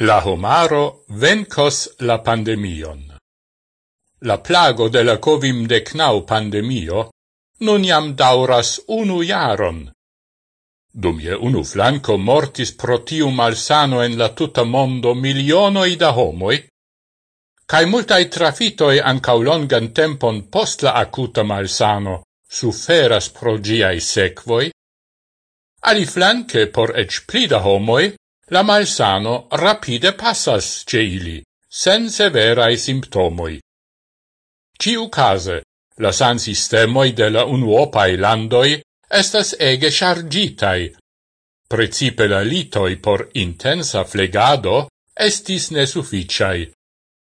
La homaro vencos la pandemion. La plago de la Covim-19 pandemio nun iam dauras unu jaron. Dum je unu flanco mortis protium malsano en la tuta mondo milionoi da homoi, cae multai trafitoi ancau longan tempon post la acuta malsano suferas pro giai sequoi, ali flanque por ec homoi, la malsano rapide passas ce ili, sen severae simptomoi. Ciu case, la san sistemoi de la unuopai landoi estas ege chargitai. Precipe la litoi por intensa flegado estis nesufficiai.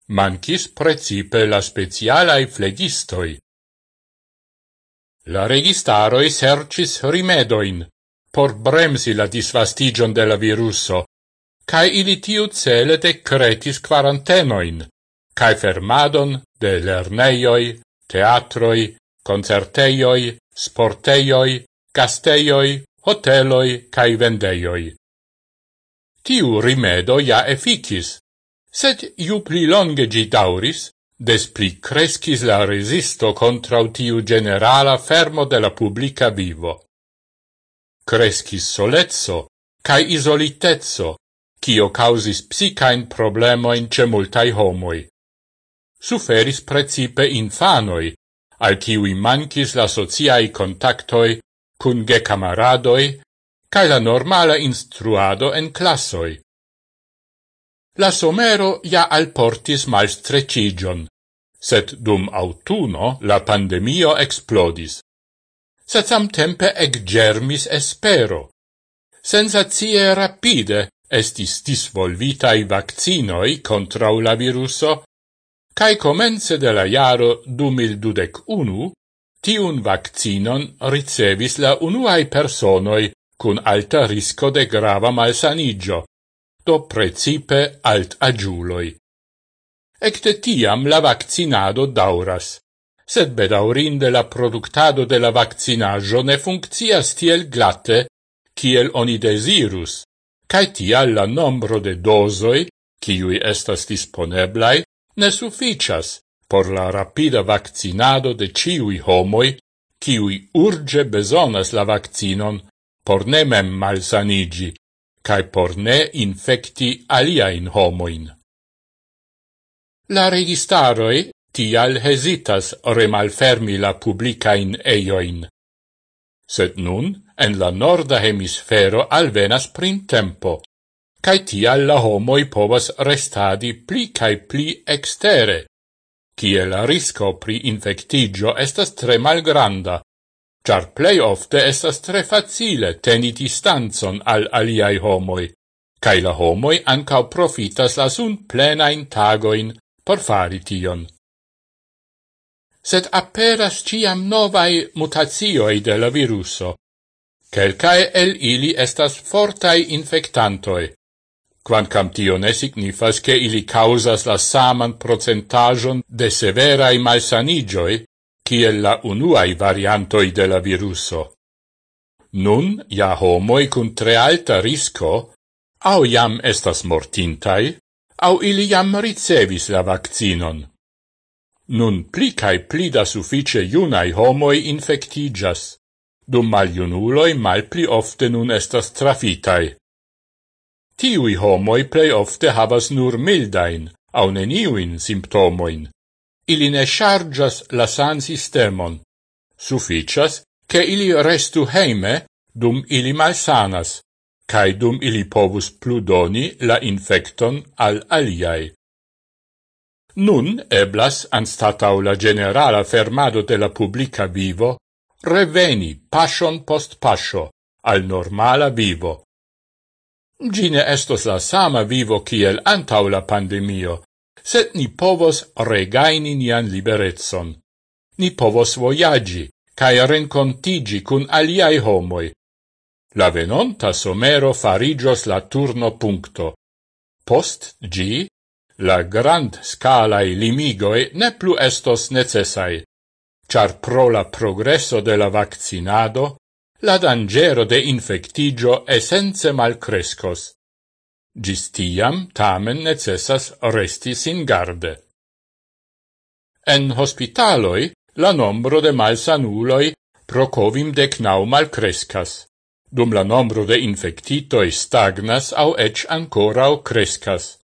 Mancis precipe la specialae flegistoi. La registaroi sercis rimedoin por bremsi la disvastigion de la viruso, cae ili tiu cele decretis quarantenoin, cae fermadon de lerneioi, teatroi, concerteioi, sporteioi, gasteioi, hoteloi cae vendeioi. Tiu rimedo ja efficis, sed ju pli longe gi dauris, des pli crescis la resisto contra tiu generala fermo de la publica vivo. Crescis solezzo, cae isolitezzo, cio causis psicain problemoin ce multai homoi. Suferis precipe infanoi, al ciui mancis la sociai contactoi cun ge camaradoi cae la normala instruado en classoi. La somero ja alportis malstrecigion, set dum autuno la pandemio explodis. Sed samtempe ec germis espero. Sensazie rapide estis disvolvitai vaccinoi contra la viruso, cae comence de la jaro 2021 tiun vaccinon ricevis la unuai personoi cun alta risco de grava malsanigio, do precipe alt agiuloi. Ecte tiam la vaccinado dauras, sed bedaurinde la productado de la vaccinaggio ne funccias tiel glatte, kiel oni desirus, cae tial la nombro de dosoi, kiui estas disponeblai, ne sufficias por la rapida vaccinado de ciui homoi, kiui urge besonas la vaccinon por ne mem malsanigi, cae por ne infecti aliaen homoin. La registaroi tial hesitas remalfermi la publicain eioin, Sed nun en la norda hemisfero alvenas printempo, cae tial la homoi povas restadi pli cae pli extere, cie la risco pri infectigio estas tre malgranda, char plei ofte estas tre facile teni distanzon al aliai homoi, cae la homoi ancau profitas la sun plenain tagoin por fari tion sed aperas ciam novai mutazioi de la viruso. Quelcae el ili estas fortai infectantoi, quancam tio ne signifas che ili causas la saman procentajon de severai malsanigioi, ciel la unuai variantoi de la viruso. Nun, ja homoi cun tre alta risco, au jam estas mortintai, au ili jam ricevis la vaccinon. Nun pli cae pli da suffice iunai homoi infectigas, dum maliunuloi mal pli ofte nun estas trafitai. Tiui homoi plei ofte havas nur mildain, au neniuin simptomoin. Ili ne chargas la san sistemon. Sufficias che ili restu heime dum ili malsanas, cae dum ili povus pludoni la infecton al aliai. Nun eblas, anstatau la generala fermado de la publica vivo, reveni pasion post pasio al normala vivo. Gine estos la sama vivo kiel antau la pandemio, set ni povos regaini nian liberetson. Ni povos voyagi, cae rencontigi cun aliai homoi. La venonta somero farigios la turno puncto. Post gi la grand scalae limigoe ne plu estos necessai, char pro la progresso de la vaccinado la dangero de infectigio essenze malcrescos. Gis tiam tamen necessas resti singarde. En hospitaloi la nombro de malsanuloi procovim decnau malcrescas, dum la nombro de infectitoi stagnas au ec ancorau crescas.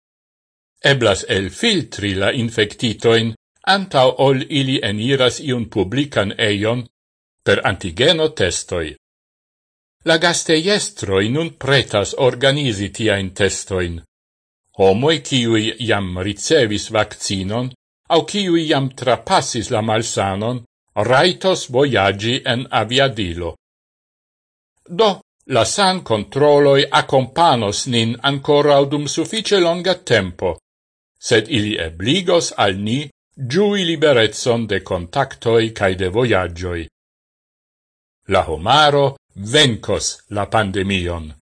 Eblas el filtri la infectitoin antau ol ili eniras iun publican eion per antigeno testoi. La gasteiestroi nun pretas organizi tiain testoin. Homoi kiui jam ricevis vaccinon, au kiui jam trapassis la malsanon, raitos voyagi en aviadilo. Do, la san controloi accompanos nin ancora audum suffice longa tempo, sed ili ebligos al ni giui liberetson de contactoi cae de voyagioi. La homaro vencos la pandemion.